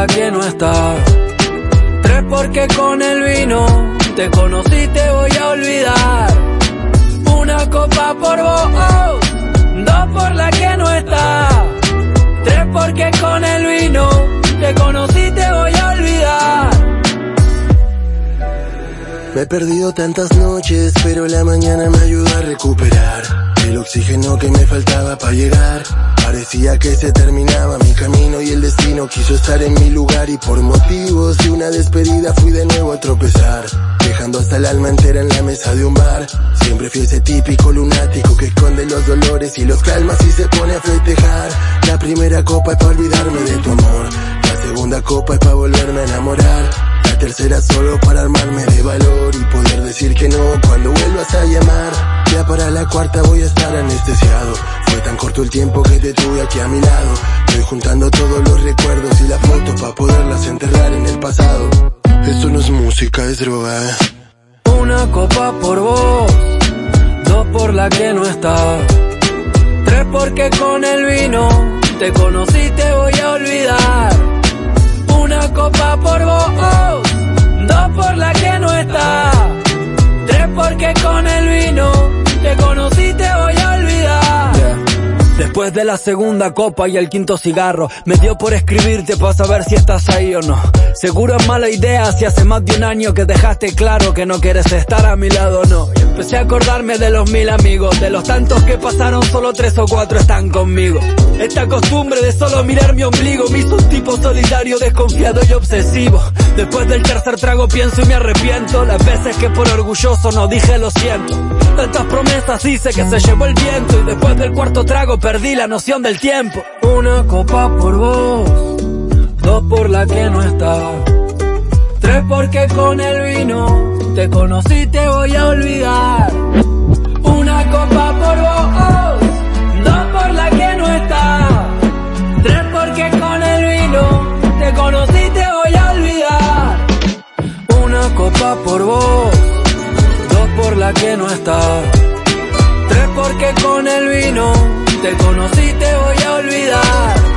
la que no está. Tres porque con el vino te conocí, te voy a olvidar. Una copa por vos, dos por la que no está. Tres porque con el vino te conocí, te voy a olvidar. Me he perdido tantas noches, pero la mañana me ayuda a recuperar el oxígeno que me faltaba para llegar. Parecía que se terminaba mi camino y el destino quiso estar en mi lugar y por motivos de una despedida fui de nuevo a tropezar, dejando hasta el alma entera en la mesa de un bar. Siempre fui ese típico lunático que esconde los dolores y los calmas y se pone a festejar. La primera copa es para olvidarme de tu amor, la segunda copa es para volverme a enamorar tercera solo para armarme de valor y poder decir que no cuando vuelvas a llamar. Para la cuarta voy a estar anestesiado. Fue tan corto el tiempo que te tuve aquí a mi lado. Estoy juntando todos los recuerdos y las fotos para poderlas enterrar en el pasado. Esto no es música, es droga. Una copa por vos, dos por la que no está. Tres porque con el vino te conocí, te voy a Después de la segunda copa y el quinto cigarro, me dio por escribirte para saber si estás ahí o no. Seguro es mala idea si hace más de un año que dejaste claro que no quieres estar a mi lado, no. Empecé a acordarme de los mil amigos, de los tantos que pasaron, solo tres o cuatro están conmigo. Esta costumbre de solo mirar mi ombligo me hizo un tipo solitario, desconfiado y obsesivo. Después del tercer trago pienso y me arrepiento, las veces que por orgulloso no dije lo siento. Tantas promesas hice que se llevó el viento y después del cuarto trago perdí la noción del tiempo. Una copa por vos dos por la que no está, tres porque con el vino te conocí, te voy a olvidar. Una copa por vos, dos por la que no está, tres porque con el vino te conocí, te voy a olvidar. Una copa por vos, dos por la que no está, tres porque con el vino te conocí, te voy a olvidar.